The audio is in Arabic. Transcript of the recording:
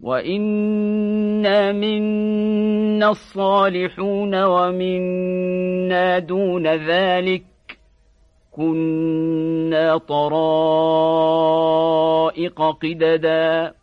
وإنا منا الصالحون ومنا دون ذلك كنا طرائق قددا